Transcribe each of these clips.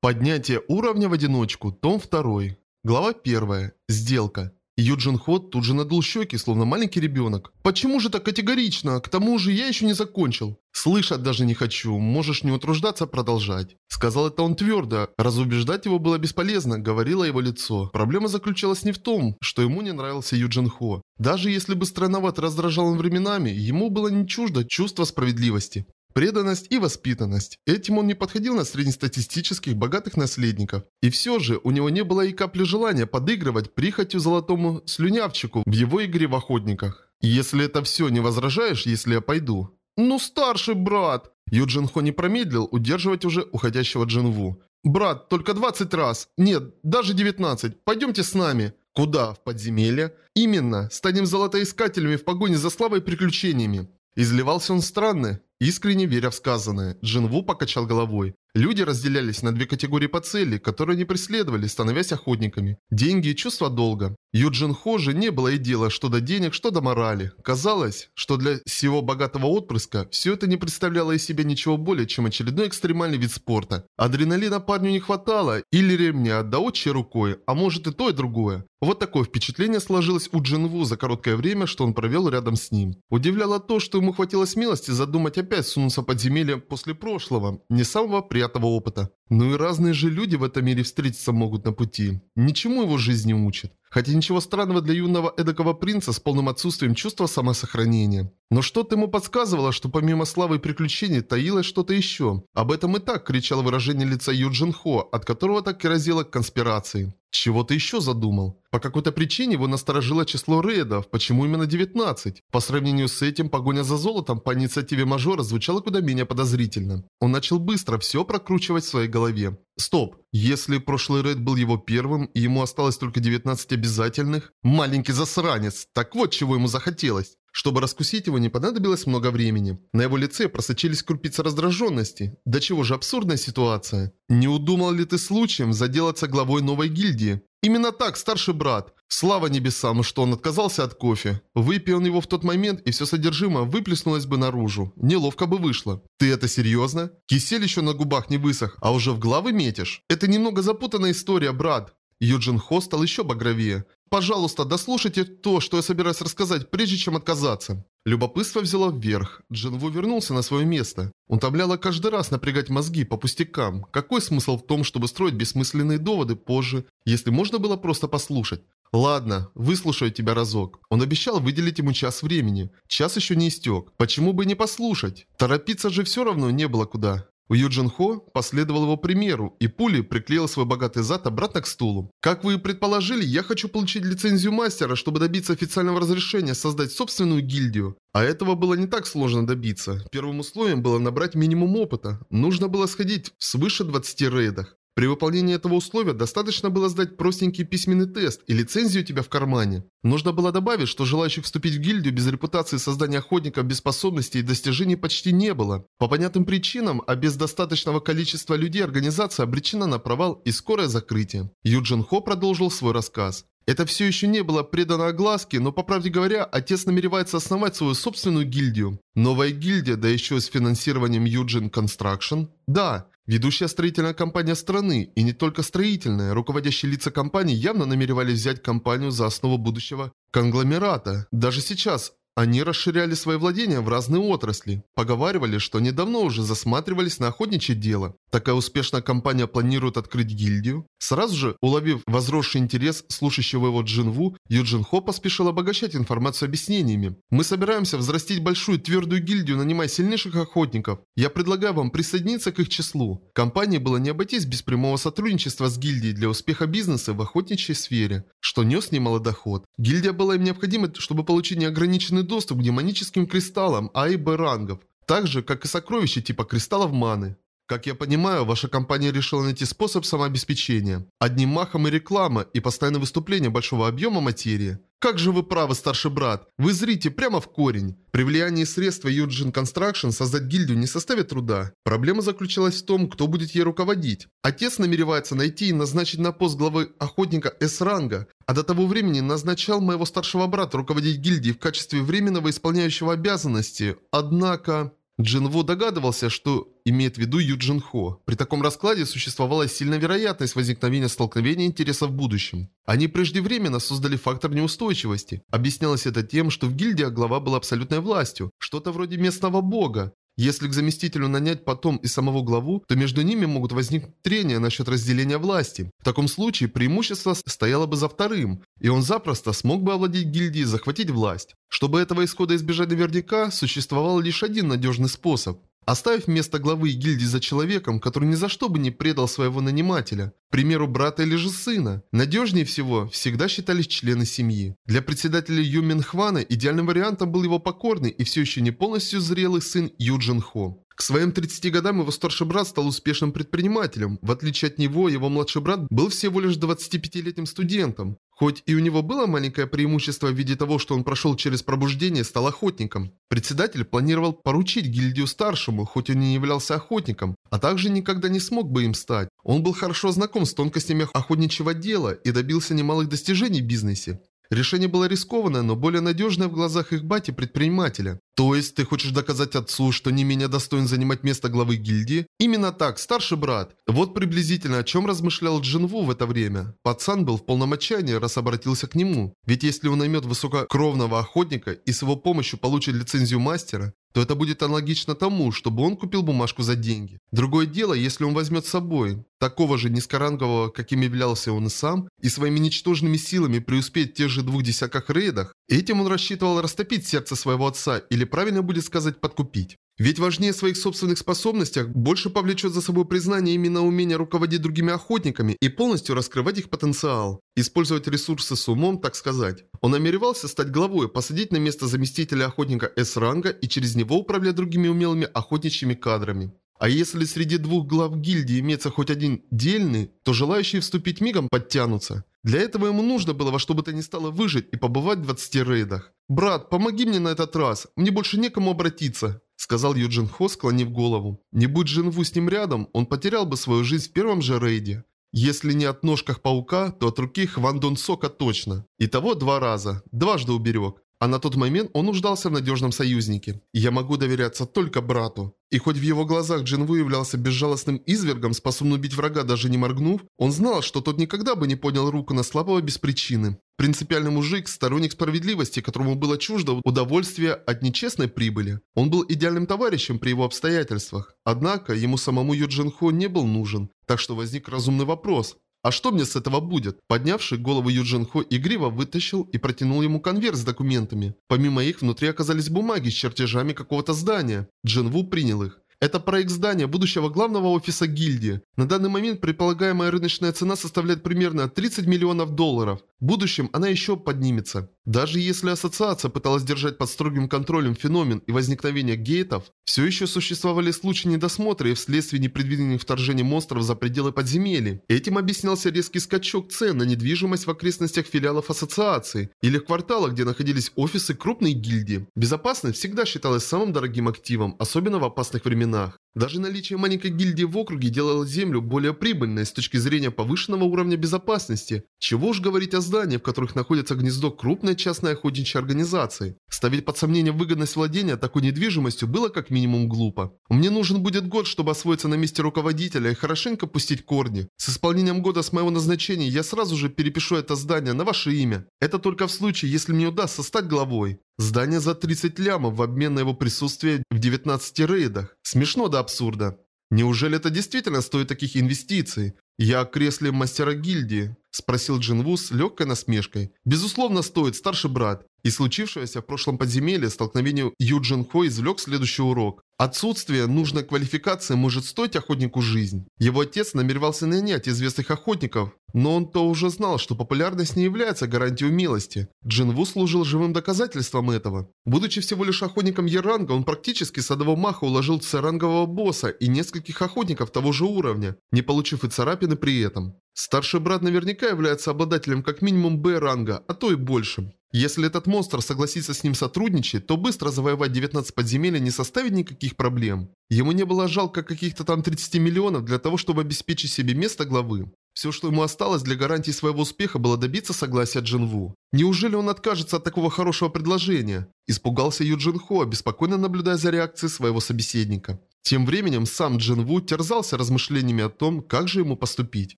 Поднятие уровня в одиночку. Том 2. Глава 1. Сделка. Юджин Ход тут же надул щеки, словно маленький ребенок. «Почему же так категорично? К тому же я еще не закончил». «Слышать даже не хочу. Можешь не утруждаться продолжать». Сказал это он твердо. Разубеждать его было бесполезно, говорило его лицо. Проблема заключалась не в том, что ему не нравился Юджин Хо. Даже если бы странновато раздражал он временами, ему было не чуждо чувство справедливости. Преданность и воспитанность. Этим он не подходил на среднестатистических богатых наследников. И все же у него не было и капли желания подыгрывать прихотью золотому слюнявчику в его игре в охотниках. Если это все, не возражаешь, если я пойду? Ну, старший брат! Юджин Хо не промедлил удерживать уже уходящего Джинву. «Брат, только 20 раз. Нет, даже 19. Пойдемте с нами». «Куда? В подземелье?» «Именно. Станем золотоискателями в погоне за славой и приключениями». Изливался он странно, искренне веря в сказанное. Джинву покачал головой. Люди разделялись на две категории по цели, которые они преследовали, становясь охотниками. Деньги и чувство долга. Юджин Хо же не было и дела что до денег, что до морали. Казалось, что для всего богатого отпрыска все это не представляло из себя ничего более, чем очередной экстремальный вид спорта. Адреналина парню не хватало, или ремня да отчей рукой, а может и то и другое. Вот такое впечатление сложилось у Джинву за короткое время, что он провел рядом с ним. Удивляло то, что ему хватило смелости задумать опять сунуться в подземелье после прошлого, не самого приятного опыта. Ну и разные же люди в этом мире встретиться могут на пути. Ничему его жизнь не учит. Хотя ничего странного для юного эдакого принца с полным отсутствием чувства самосохранения. Но что-то ему подсказывало, что помимо славы и приключений таилось что-то еще. Об этом и так кричало выражение лица Юджин Хо, от которого так и разило к конспирации. Чего ты еще задумал? По какой-то причине его насторожило число рейдов. Почему именно 19? По сравнению с этим, погоня за золотом по инициативе мажора звучала куда менее подозрительно. Он начал быстро все прокручивать в своей голове. Стоп, если прошлый рейд был его первым, и ему осталось только 19 обязательных? Маленький засранец, так вот чего ему захотелось. Чтобы раскусить его, не понадобилось много времени. На его лице просочились крупицы раздраженности. Да чего же абсурдная ситуация. Не удумал ли ты случаем заделаться главой новой гильдии? Именно так, старший брат. Слава небесам, что он отказался от кофе. Выпил он его в тот момент, и все содержимое выплеснулось бы наружу. Неловко бы вышло. Ты это серьезно? Кисель еще на губах не высох, а уже в главы метишь? Это немного запутанная история, брат. Юджин Хо стал еще багровее. Пожалуйста, дослушайте то, что я собираюсь рассказать, прежде чем отказаться. Любопытство взяло вверх. Джинву вернулся на свое место. Утомляло каждый раз напрягать мозги по пустякам. Какой смысл в том, чтобы строить бессмысленные доводы позже, если можно было просто послушать? Ладно, выслушаю тебя разок. Он обещал выделить ему час времени. Час еще не истек. Почему бы не послушать? Торопиться же все равно не было куда. У Юджин Хо последовал его примеру, и пули приклеил свой богатый зад обратно к стулу. Как вы и предположили, я хочу получить лицензию мастера, чтобы добиться официального разрешения создать собственную гильдию. А этого было не так сложно добиться. Первым условием было набрать минимум опыта. Нужно было сходить в свыше 20 рейдах. При выполнении этого условия достаточно было сдать простенький письменный тест и лицензию у тебя в кармане. Нужно было добавить, что желающих вступить в гильдию без репутации создания охотников без способностей и достижений почти не было. По понятным причинам, а без достаточного количества людей организация обречена на провал и скорое закрытие. Юджин Хо продолжил свой рассказ. Это все еще не было предано огласке, но, по правде говоря, отец намеревается основать свою собственную гильдию. Новая гильдия, да еще с финансированием Юджин Construction. Да, Ведущая строительная компания страны, и не только строительная, руководящие лица компании явно намеревались взять компанию за основу будущего конгломерата. Даже сейчас они расширяли свои владения в разные отрасли. Поговаривали, что недавно уже засматривались на охотничье дело. Такая успешная компания планирует открыть гильдию. Сразу же, уловив возросший интерес слушающего его Джинву, Юджин Хо поспешил обогащать информацию объяснениями. «Мы собираемся взрастить большую твердую гильдию, нанимая сильнейших охотников. Я предлагаю вам присоединиться к их числу. Компании было не обойтись без прямого сотрудничества с гильдией для успеха бизнеса в охотничьей сфере, что нес немалый доход. Гильдия была им необходима, чтобы получить неограниченный доступ к демоническим кристаллам А и Б рангов, так же, как и сокровища типа кристаллов маны. Как я понимаю, ваша компания решила найти способ самообеспечения. Одним махом и реклама, и постоянное выступление большого объема материи. Как же вы правы, старший брат. Вы зрите прямо в корень. При влиянии средства Юджин Construction создать гильдию не составит труда. Проблема заключалась в том, кто будет ей руководить. Отец намеревается найти и назначить на пост главы охотника С-ранга, а до того времени назначал моего старшего брата руководить гильдией в качестве временного исполняющего обязанности. Однако... Джин Ву догадывался, что имеет в виду Ю Джин Хо. При таком раскладе существовала сильная вероятность возникновения столкновения интересов в будущем. Они преждевременно создали фактор неустойчивости. Объяснялось это тем, что в гильдии глава была абсолютной властью, что-то вроде местного бога. Если к заместителю нанять потом и самого главу, то между ними могут возникнуть трения насчет разделения власти. В таком случае преимущество стояло бы за вторым, и он запросто смог бы овладеть гильдией и захватить власть. Чтобы этого исхода избежать наверняка, существовал лишь один надежный способ Оставив место главы гильдии за человеком, который ни за что бы не предал своего нанимателя, к примеру, брата или же сына, надежнее всего всегда считались члены семьи. Для председателя Ю Минхвана идеальным вариантом был его покорный и все еще не полностью зрелый сын Ю Джин Хо. К своим 30 годам его старший брат стал успешным предпринимателем. В отличие от него, его младший брат был всего лишь 25-летним студентом. Хоть и у него было маленькое преимущество в виде того, что он прошел через пробуждение и стал охотником. Председатель планировал поручить гильдию старшему, хоть он не являлся охотником, а также никогда не смог бы им стать. Он был хорошо знаком с тонкостями охотничьего дела и добился немалых достижений в бизнесе. Решение было рискованное, но более надежное в глазах их бати-предпринимателя. То есть ты хочешь доказать отцу, что не менее достоин занимать место главы гильдии? Именно так, старший брат. Вот приблизительно о чем размышлял Джинву в это время. Пацан был в полном отчаянии, раз обратился к нему. Ведь если он наймет высококровного охотника и с его помощью получит лицензию мастера, то это будет аналогично тому, чтобы он купил бумажку за деньги. Другое дело, если он возьмет с собой такого же низкорангового, каким являлся он и сам, и своими ничтожными силами преуспеть в тех же двух десятках рейдах, этим он рассчитывал растопить сердце своего отца, или правильно будет сказать подкупить. Ведь важнее своих собственных способностях больше повлечет за собой признание именно умения руководить другими охотниками и полностью раскрывать их потенциал. Использовать ресурсы с умом, так сказать. Он намеревался стать главой, посадить на место заместителя охотника С-ранга и через него управлять другими умелыми охотничьими кадрами. А если среди двух глав гильдии имеется хоть один дельный, то желающие вступить мигом подтянутся. Для этого ему нужно было во что бы то ни стало выжить и побывать в 20 рейдах. «Брат, помоги мне на этот раз, мне больше некому обратиться», сказал Юджин Хо, склонив голову. Не будь Джинву с ним рядом, он потерял бы свою жизнь в первом же рейде. Если не от ножках паука, то от руки Хвандон Сока точно. Итого два раза. Дважды уберег. А на тот момент он нуждался в надежном союзнике. я могу доверяться только брату. И хоть в его глазах Джинву являлся безжалостным извергом, способным убить врага даже не моргнув, он знал, что тот никогда бы не поднял руку на слабого без причины. Принципиальный мужик, сторонник справедливости, которому было чуждо удовольствие от нечестной прибыли. Он был идеальным товарищем при его обстоятельствах. Однако, ему самому Юджин Хо не был нужен. Так что возник разумный вопрос. «А что мне с этого будет?» Поднявший голову Юджин Хо игриво вытащил и протянул ему конверт с документами. Помимо их, внутри оказались бумаги с чертежами какого-то здания. Джин Ву принял их. Это проект здания будущего главного офиса гильдии. На данный момент предполагаемая рыночная цена составляет примерно 30 миллионов долларов. В будущем она еще поднимется. Даже если ассоциация пыталась держать под строгим контролем феномен и возникновение гейтов, все еще существовали случаи недосмотра и вследствие непредвиденных вторжений монстров за пределы подземелья. Этим объяснялся резкий скачок цен на недвижимость в окрестностях филиалов ассоциации или в кварталах, где находились офисы крупной гильдии. Безопасность всегда считалась самым дорогим активом, особенно в опасных временах. Даже наличие маленькой гильдии в округе делало землю более прибыльной с точки зрения повышенного уровня безопасности. Чего уж говорить о зданиях, в которых находится гнездо крупной частной охотничьей организации. Ставить под сомнение выгодность владения такой недвижимостью было как минимум глупо. Мне нужен будет год, чтобы освоиться на месте руководителя и хорошенько пустить корни. С исполнением года с моего назначения я сразу же перепишу это здание на ваше имя. Это только в случае, если мне удастся стать главой. Здание за 30 лямов в обмен на его присутствие в 19 рейдах. Смешно до абсурда. Неужели это действительно стоит таких инвестиций? Я о кресле мастера гильдии. Спросил Джинву с легкой насмешкой. Безусловно стоит, старший брат. И случившееся в прошлом подземелье столкновению Юджин Хо извлек следующий урок. Отсутствие нужной квалификации может стоить охотнику жизнь. Его отец намеревался нанять известных охотников, но он-то уже знал, что популярность не является гарантией умелости. Джинву служил живым доказательством этого. Будучи всего лишь охотником Еранга, он практически с одного маха уложил церангового босса и нескольких охотников того же уровня, не получив и царапины при этом. Старший брат наверняка является обладателем как минимум Б-ранга, а то и большим. Если этот монстр согласится с ним сотрудничать, то быстро завоевать 19 подземелья не составит никаких проблем. Ему не было жалко каких-то там 30 миллионов для того, чтобы обеспечить себе место главы. Все, что ему осталось для гарантии своего успеха, было добиться согласия Джинву. Неужели он откажется от такого хорошего предложения? Испугался Юджин Хо, беспокойно наблюдая за реакцией своего собеседника. Тем временем сам Джин Ву терзался размышлениями о том, как же ему поступить.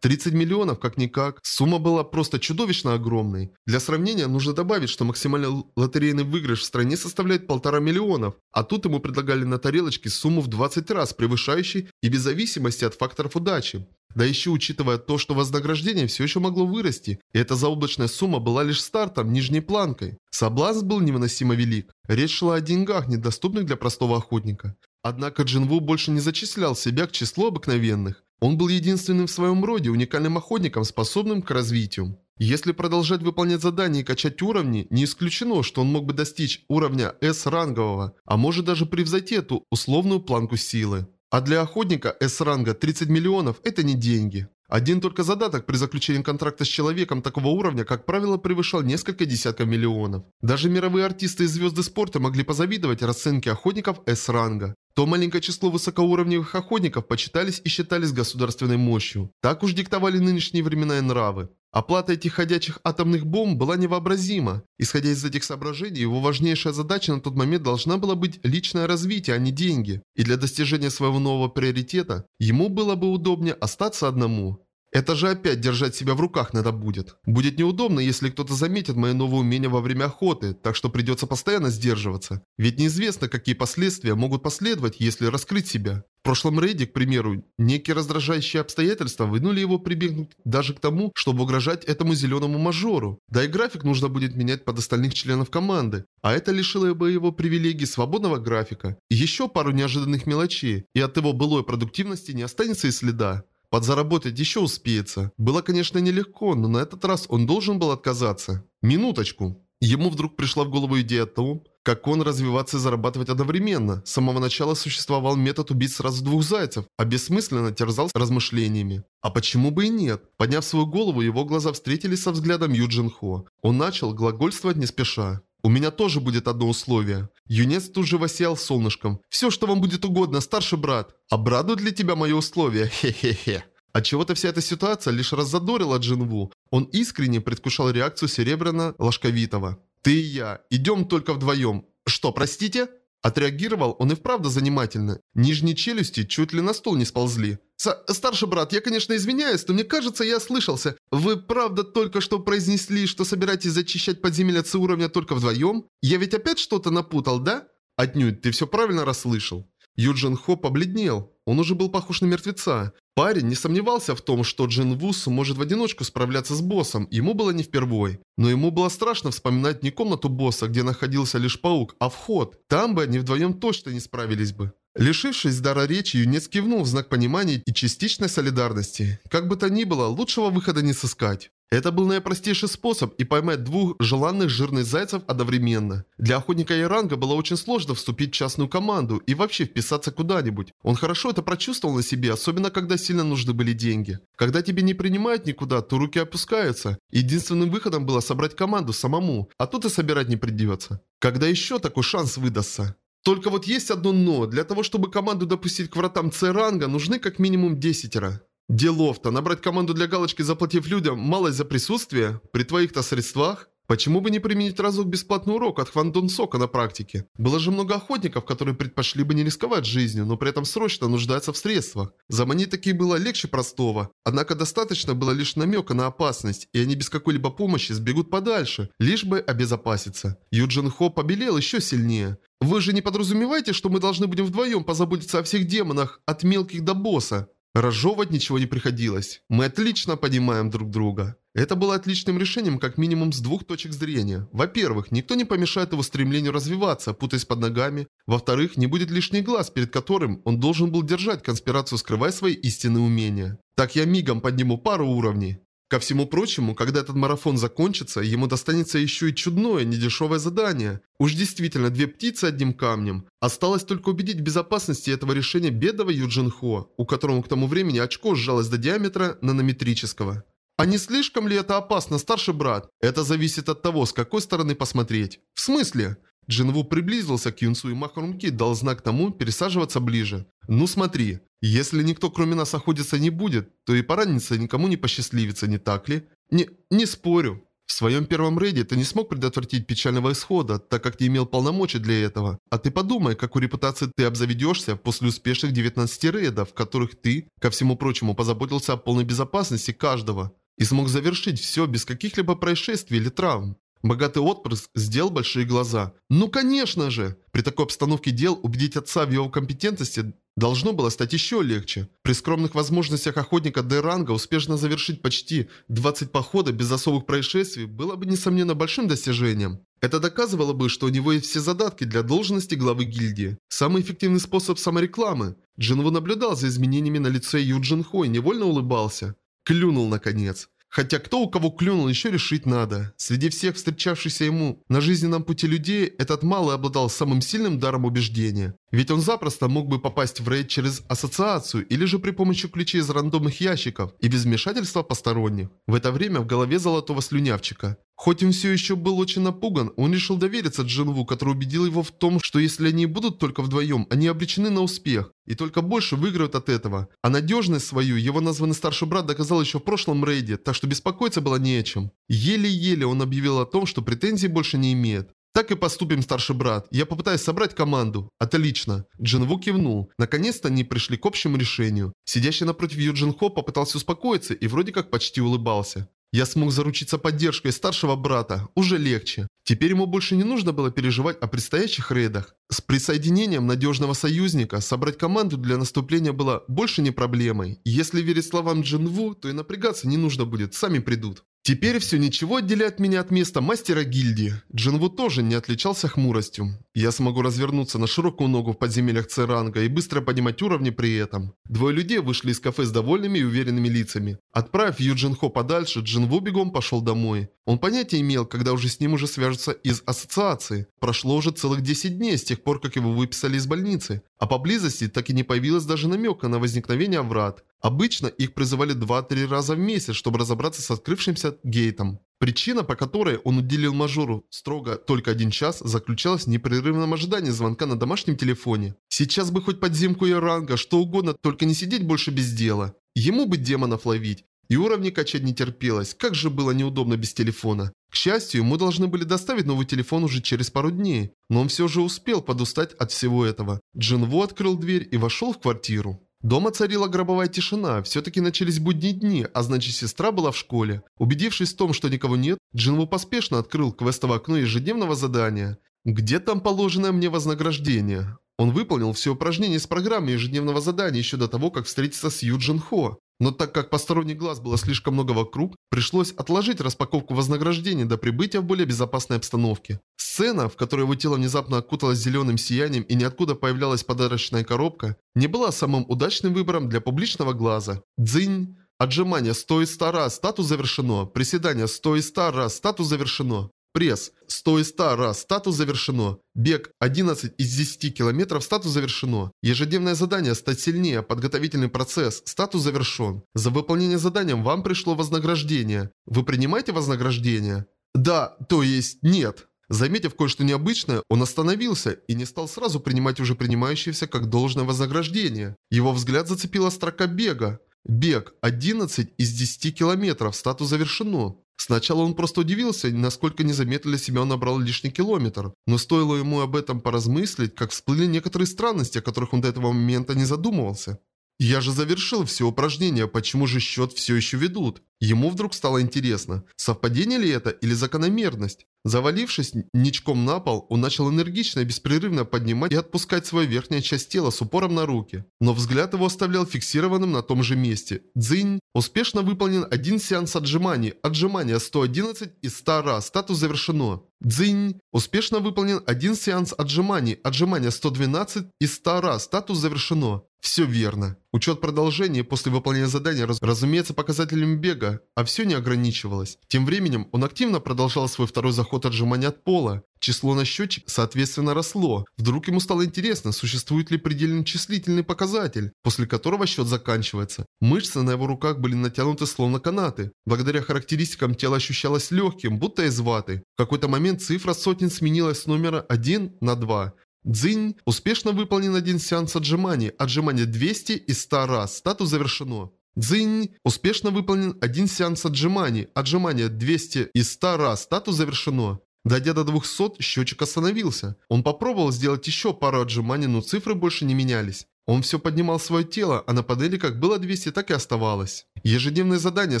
30 миллионов, как-никак. Сумма была просто чудовищно огромной. Для сравнения нужно добавить, что максимальный лотерейный выигрыш в стране составляет полтора миллионов, а тут ему предлагали на тарелочке сумму в 20 раз превышающей и без зависимости от факторов удачи. Да еще учитывая то, что вознаграждение все еще могло вырасти, и эта заоблачная сумма была лишь стартом, нижней планкой. Соблазн был невыносимо велик. Речь шла о деньгах, недоступных для простого охотника. Однако Джинву больше не зачислял себя к числу обыкновенных. Он был единственным в своем роде уникальным охотником, способным к развитию. Если продолжать выполнять задания и качать уровни, не исключено, что он мог бы достичь уровня S-рангового, а может даже превзойти эту условную планку силы. А для охотника S-ранга 30 миллионов – это не деньги. Один только задаток при заключении контракта с человеком такого уровня, как правило, превышал несколько десятков миллионов. Даже мировые артисты и звезды спорта могли позавидовать расценке охотников S-ранга. То маленькое число высокоуровневых охотников почитались и считались государственной мощью. Так уж диктовали нынешние времена и нравы. Оплата этих ходячих атомных бомб была невообразима. Исходя из этих соображений, его важнейшая задача на тот момент должна была быть личное развитие, а не деньги. И для достижения своего нового приоритета, ему было бы удобнее остаться одному. Это же опять держать себя в руках надо будет. Будет неудобно, если кто-то заметит мои новые умения во время охоты, так что придется постоянно сдерживаться. Ведь неизвестно, какие последствия могут последовать, если раскрыть себя. В прошлом рейде, к примеру, некие раздражающие обстоятельства вынули его прибегнуть даже к тому, чтобы угрожать этому зеленому мажору. Да и график нужно будет менять под остальных членов команды, а это лишило бы его привилегий свободного графика. Еще пару неожиданных мелочей, и от его былой продуктивности не останется и следа. Подзаработать еще успеется. Было, конечно, нелегко, но на этот раз он должен был отказаться. Минуточку. Ему вдруг пришла в голову идея о том, как он развиваться и зарабатывать одновременно. С самого начала существовал метод убить сразу двух зайцев, а бессмысленно терзался размышлениями. А почему бы и нет? Подняв свою голову, его глаза встретились со взглядом Юджин Хо. Он начал глагольствовать не спеша. «У меня тоже будет одно условие». Юнец тут же воссиял солнышком. «Все, что вам будет угодно, старший брат. Обрадует для тебя мое условие? Хе-хе-хе». Отчего-то вся эта ситуация лишь раззадорила Джинву. Он искренне предвкушал реакцию Серебряно-Ложковитого. «Ты и я. Идем только вдвоем. Что, простите?» Отреагировал он и вправду занимательно. Нижние челюсти чуть ли на стол не сползли. С «Старший брат, я, конечно, извиняюсь, но мне кажется, я ослышался. Вы правда только что произнесли, что собираетесь зачищать подземелья с уровня только вдвоем? Я ведь опять что-то напутал, да?» «Отнюдь, ты все правильно расслышал». Юджин Хо побледнел. Он уже был похож на мертвеца. Парень не сомневался в том, что Джин Вус может в одиночку справляться с боссом, ему было не впервой. Но ему было страшно вспоминать не комнату босса, где находился лишь паук, а вход. Там бы они вдвоем точно не справились бы. Лишившись дара речи, юнец кивнул в знак понимания и частичной солидарности. Как бы то ни было, лучшего выхода не сыскать. Это был наипростейший способ и поймать двух желанных жирных зайцев одновременно. Для охотника Иранга было очень сложно вступить в частную команду и вообще вписаться куда-нибудь. Он хорошо это прочувствовал на себе, особенно когда сильно нужны были деньги. Когда тебе не принимают никуда, то руки опускаются. Единственным выходом было собрать команду самому, а тут и собирать не придется. Когда еще такой шанс выдастся? Только вот есть одно «но». Для того, чтобы команду допустить к вратам С-ранга, нужны как минимум десятеро. Делов-то, набрать команду для галочки, заплатив людям малость за присутствие, при твоих-то средствах? Почему бы не применить разок бесплатный урок от Хван Сока на практике? Было же много охотников, которые предпочли бы не рисковать жизнью, но при этом срочно нуждаются в средствах. Заманить такие было легче простого. Однако достаточно было лишь намека на опасность, и они без какой-либо помощи сбегут подальше, лишь бы обезопаситься. Юджин Хо побелел еще сильнее. «Вы же не подразумеваете, что мы должны будем вдвоем позаботиться о всех демонах, от мелких до босса?» Разжевывать ничего не приходилось. Мы отлично понимаем друг друга. Это было отличным решением как минимум с двух точек зрения. Во-первых, никто не помешает его стремлению развиваться, путаясь под ногами. Во-вторых, не будет лишний глаз, перед которым он должен был держать конспирацию, скрывая свои истинные умения. Так я мигом подниму пару уровней. Ко всему прочему, когда этот марафон закончится, ему достанется еще и чудное, недешевое задание. Уж действительно, две птицы одним камнем. Осталось только убедить в безопасности этого решения бедного Юджин Хо, у которого к тому времени очко сжалось до диаметра нанометрического. А не слишком ли это опасно, старший брат? Это зависит от того, с какой стороны посмотреть. В смысле? Джинву приблизился к Юнсу и Махарумки дал знак тому пересаживаться ближе. «Ну смотри, если никто кроме нас охотиться не будет, то и пораниться никому не посчастливится, не так ли? Не, не спорю. В своем первом рейде ты не смог предотвратить печального исхода, так как не имел полномочий для этого. А ты подумай, какой репутации ты обзаведешься после успешных 19 рейдов, в которых ты, ко всему прочему, позаботился о полной безопасности каждого. И смог завершить все без каких-либо происшествий или травм. Богатый отпрыск сделал большие глаза. «Ну, конечно же!» При такой обстановке дел убедить отца в его компетентности должно было стать еще легче. При скромных возможностях охотника Д-ранга успешно завершить почти 20 походов без особых происшествий было бы, несомненно, большим достижением. Это доказывало бы, что у него есть все задатки для должности главы гильдии. Самый эффективный способ саморекламы. Джинву наблюдал за изменениями на лице Юджин Хо и невольно улыбался. Клюнул, наконец. Хотя кто у кого клюнул, еще решить надо. Среди всех встречавшихся ему на жизненном пути людей, этот малый обладал самым сильным даром убеждения. Ведь он запросто мог бы попасть в рейд через ассоциацию или же при помощи ключей из рандомных ящиков и без вмешательства посторонних. В это время в голове золотого слюнявчика. Хоть он все еще был очень напуган, он решил довериться Джинву, который убедил его в том, что если они будут только вдвоем, они обречены на успех, и только больше выиграют от этого. А надежность свою его названный старший брат доказал еще в прошлом рейде, так что беспокоиться было не о чем. Еле-еле он объявил о том, что претензий больше не имеет. «Так и поступим, старший брат. Я попытаюсь собрать команду». «Отлично». Джинву кивнул. Наконец-то они пришли к общему решению. Сидящий напротив Юджин Хо попытался успокоиться и вроде как почти улыбался. Я смог заручиться поддержкой старшего брата, уже легче. Теперь ему больше не нужно было переживать о предстоящих рейдах. С присоединением надежного союзника собрать команду для наступления было больше не проблемой. Если верить словам Джинву, то и напрягаться не нужно будет, сами придут. Теперь все ничего отделяет меня от места мастера гильдии. Джинву тоже не отличался хмуростью. Я смогу развернуться на широкую ногу в подземельях Церанга и быстро поднимать уровни при этом. Двое людей вышли из кафе с довольными и уверенными лицами. Отправив Юджин Хо подальше, Джинву бегом пошел домой. Он понятия имел, когда уже с ним уже свяжутся из ассоциации. Прошло уже целых 10 дней с тех пор, как его выписали из больницы. А поблизости так и не появилось даже намека на возникновение врат. Обычно их призывали 2-3 раза в месяц, чтобы разобраться с открывшимся гейтом. Причина, по которой он уделил мажору строго только один час, заключалась в непрерывном ожидании звонка на домашнем телефоне. Сейчас бы хоть подземку и ранга, что угодно, только не сидеть больше без дела. Ему бы демонов ловить. И уровни качать не терпелось, как же было неудобно без телефона. К счастью, ему должны были доставить новый телефон уже через пару дней, но он все же успел подустать от всего этого. Джинву открыл дверь и вошел в квартиру. Дома царила гробовая тишина, все-таки начались будние дни, а значит сестра была в школе. Убедившись в том, что никого нет, Джинву поспешно открыл квестовое окно ежедневного задания. Где там положенное мне вознаграждение? Он выполнил все упражнения из программы ежедневного задания еще до того, как встретиться с Юджин Хо. Но так как посторонних глаз было слишком много вокруг, пришлось отложить распаковку вознаграждения до прибытия в более безопасной обстановке. Сцена, в которой его тело внезапно окуталось зеленым сиянием и ниоткуда появлялась подарочная коробка, не была самым удачным выбором для публичного глаза. Дзынь. Отжимание 100 из 100 раз, статус завершено. Приседание 100 из 100 раз, статус завершено. Пресс 100 из 100 раз, статус завершено. Бег 11 из 10 километров, статус завершено. Ежедневное задание «Стать сильнее», подготовительный процесс, статус завершен. За выполнение задания вам пришло вознаграждение. Вы принимаете вознаграждение? Да, то есть нет. Заметив кое-что необычное, он остановился и не стал сразу принимать уже принимающееся как должное вознаграждение. Его взгляд зацепила строка бега. Бег 11 из 10 километров, статус завершено. Сначала он просто удивился, насколько незаметно для себя он набрал лишний километр. Но стоило ему об этом поразмыслить, как всплыли некоторые странности, о которых он до этого момента не задумывался. «Я же завершил все упражнения, почему же счет все еще ведут?» Ему вдруг стало интересно, совпадение ли это или закономерность. Завалившись ничком на пол, он начал энергично и беспрерывно поднимать и отпускать свою верхнюю часть тела с упором на руки. Но взгляд его оставлял фиксированным на том же месте. Дзынь. Успешно выполнен один сеанс отжиманий. Отжимания 111 из 100 раз. Статус завершено. Дзынь. Успешно выполнен один сеанс отжиманий. Отжимания 112 из 100 раз. Статус завершено. Все верно. Учет продолжения после выполнения задания, раз, разумеется, показателями бега много, а все не ограничивалось. Тем временем он активно продолжал свой второй заход отжимания от пола. Число на счетчик, соответственно, росло. Вдруг ему стало интересно, существует ли предельный числительный показатель, после которого счет заканчивается. Мышцы на его руках были натянуты словно канаты. Благодаря характеристикам тело ощущалось легким, будто из ваты. В какой-то момент цифра сотен сменилась с номера 1 на 2. Дзинь. Успешно выполнен один сеанс отжиманий. Отжимание 200 из 100 раз. Статус завершено. Дзинь. Успешно выполнен один сеанс отжиманий. Отжимание 200 из 100 раз. Статус завершено. Дойдя до 200, счетчик остановился. Он попробовал сделать еще пару отжиманий, но цифры больше не менялись. Он все поднимал свое тело, а на панели как было 200, так и оставалось. Ежедневное задание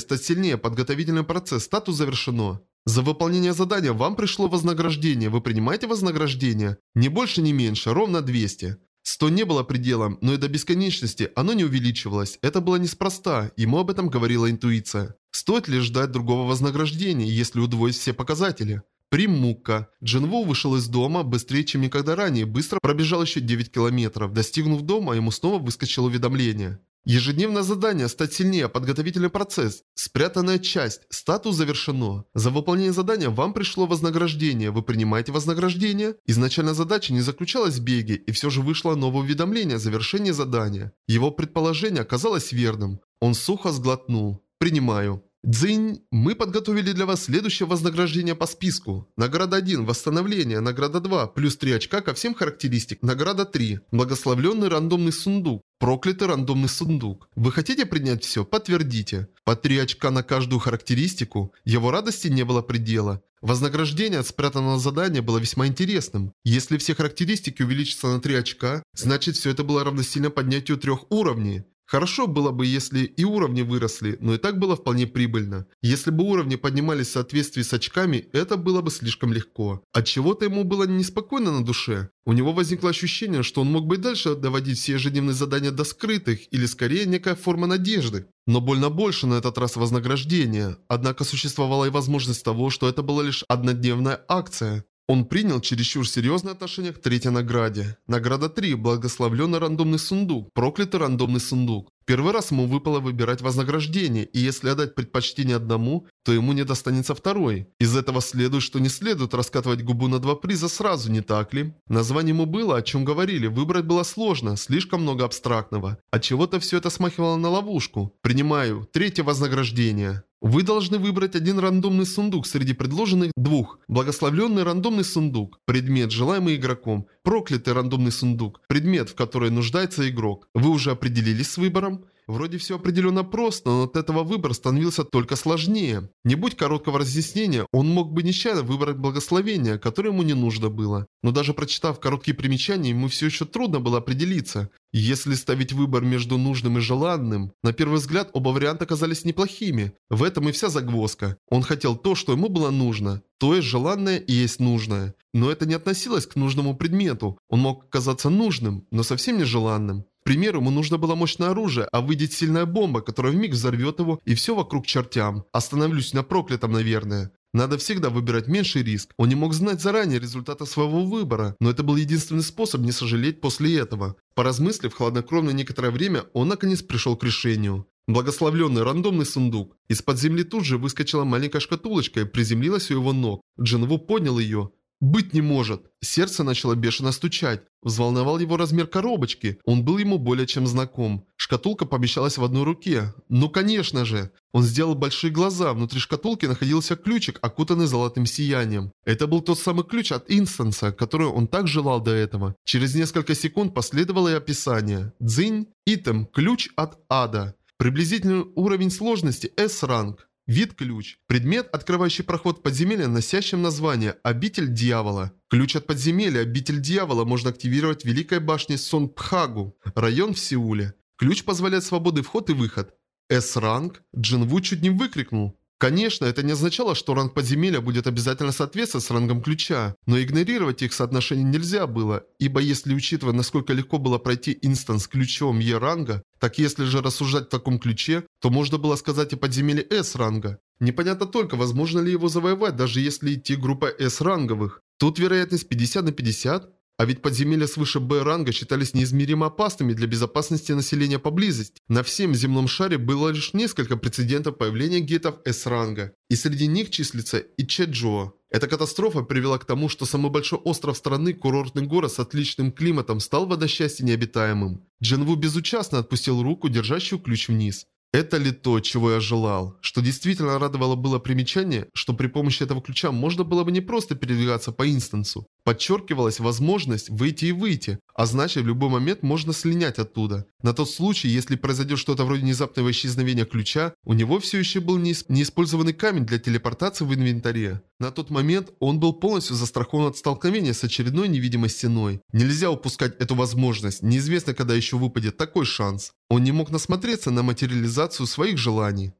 «Стать сильнее. Подготовительный процесс. Статус завершено». За выполнение задания вам пришло вознаграждение. Вы принимаете вознаграждение? Не больше, не меньше, ровно 200. 100 не было пределом, но и до бесконечности оно не увеличивалось. Это было неспроста, ему об этом говорила интуиция. Стоит ли ждать другого вознаграждения, если удвоить все показатели? Примука. Джинву вышел из дома быстрее, чем никогда ранее, быстро пробежал еще 9 километров. Достигнув дома, ему снова выскочило уведомление. Ежедневное задание «Стать сильнее. Подготовительный процесс». Спрятанная часть. Статус завершено. За выполнение задания вам пришло вознаграждение. Вы принимаете вознаграждение? Изначально задача не заключалась в беге, и все же вышло новое уведомление о завершении задания. Его предположение оказалось верным. Он сухо сглотнул. «Принимаю». Дзинь, мы подготовили для вас следующее вознаграждение по списку. Награда 1 – восстановление, награда 2 – плюс 3 очка ко всем характеристик, награда 3 – благословленный рандомный сундук, проклятый рандомный сундук. Вы хотите принять все? Подтвердите. По 3 очка на каждую характеристику. Его радости не было предела. Вознаграждение от спрятанного задания было весьма интересным. Если все характеристики увеличатся на 3 очка, значит все это было равносильно поднятию трех уровней. Хорошо было бы, если и уровни выросли, но и так было вполне прибыльно. Если бы уровни поднимались в соответствии с очками, это было бы слишком легко. От чего то ему было неспокойно на душе. У него возникло ощущение, что он мог бы и дальше доводить все ежедневные задания до скрытых, или скорее некая форма надежды. Но больно больше на этот раз вознаграждения. Однако существовала и возможность того, что это была лишь однодневная акция. Он принял чересчур серьезное отношение к третьей награде. Награда 3. Благословленный рандомный сундук. Проклятый рандомный сундук. Первый раз ему выпало выбирать вознаграждение, и если отдать предпочтение одному, то ему не достанется второй. Из этого следует, что не следует раскатывать губу на два приза сразу, не так ли? Название ему было, о чем говорили, выбрать было сложно, слишком много абстрактного. От чего-то все это смахивало на ловушку. Принимаю. Третье вознаграждение. Вы должны выбрать один рандомный сундук среди предложенных двух. Благословленный рандомный сундук. Предмет, желаемый игроком. Проклятый рандомный сундук. Предмет, в который нуждается игрок. Вы уже определились с выбором? Вроде все определенно просто, но от этого выбор становился только сложнее. Не будь короткого разъяснения, он мог бы нечаянно выбрать благословение, которое ему не нужно было. Но даже прочитав короткие примечания, ему все еще трудно было определиться. Если ставить выбор между нужным и желанным, на первый взгляд оба варианта казались неплохими. В этом и вся загвоздка. Он хотел то, что ему было нужно. То есть желанное и есть нужное. Но это не относилось к нужному предмету. Он мог казаться нужным, но совсем не желанным примеру, ему нужно было мощное оружие, а выйдет сильная бомба, которая вмиг взорвет его и все вокруг чертям. Остановлюсь на проклятом, наверное. Надо всегда выбирать меньший риск. Он не мог знать заранее результата своего выбора, но это был единственный способ не сожалеть после этого. Поразмыслив хладнокровно некоторое время, он наконец пришел к решению. Благословленный рандомный сундук. Из-под земли тут же выскочила маленькая шкатулочка и приземлилась у его ног. Джинву поднял ее. «Быть не может!» Сердце начало бешено стучать. Взволновал его размер коробочки. Он был ему более чем знаком. Шкатулка помещалась в одной руке. Ну конечно же! Он сделал большие глаза. Внутри шкатулки находился ключик, окутанный золотым сиянием. Это был тот самый ключ от Инстанса, который он так желал до этого. Через несколько секунд последовало и описание. Дзинь, итем, ключ от ада. Приблизительный уровень сложности S-ранг. Вид ключ. Предмет, открывающий проход в подземелье, носящим название «Обитель дьявола». Ключ от подземелья «Обитель дьявола» можно активировать в Великой башне Сон Пхагу, район в Сеуле. Ключ позволяет свободный вход и выход. С-ранг? Джинву чуть не выкрикнул. Конечно, это не означало, что ранг подземелья будет обязательно соответствовать с рангом ключа, но игнорировать их соотношение нельзя было, ибо если учитывать, насколько легко было пройти инстанс ключом Е-ранга, так если же рассуждать в таком ключе, то можно было сказать и подземелье С-ранга. Непонятно только, возможно ли его завоевать, даже если идти группа С-ранговых. Тут вероятность 50 на 50. А ведь подземелья свыше Б-ранга считались неизмеримо опасными для безопасности населения поблизости. На всем земном шаре было лишь несколько прецедентов появления гейтов С-ранга. И среди них числится и Чеджо. Эта катастрофа привела к тому, что самый большой остров страны, курортный город с отличным климатом, стал в одночасье необитаемым. Джинву безучастно отпустил руку, держащую ключ вниз. Это ли то, чего я желал? Что действительно радовало было примечание, что при помощи этого ключа можно было бы не просто передвигаться по инстансу. Подчеркивалась возможность выйти и выйти, а значит в любой момент можно слинять оттуда. На тот случай, если произойдет что-то вроде внезапного исчезновения ключа, у него все еще был неиспользованный камень для телепортации в инвентаре. На тот момент он был полностью застрахован от столкновения с очередной невидимой стеной. Нельзя упускать эту возможность, неизвестно когда еще выпадет такой шанс. Он не мог насмотреться на материализацию своих желаний.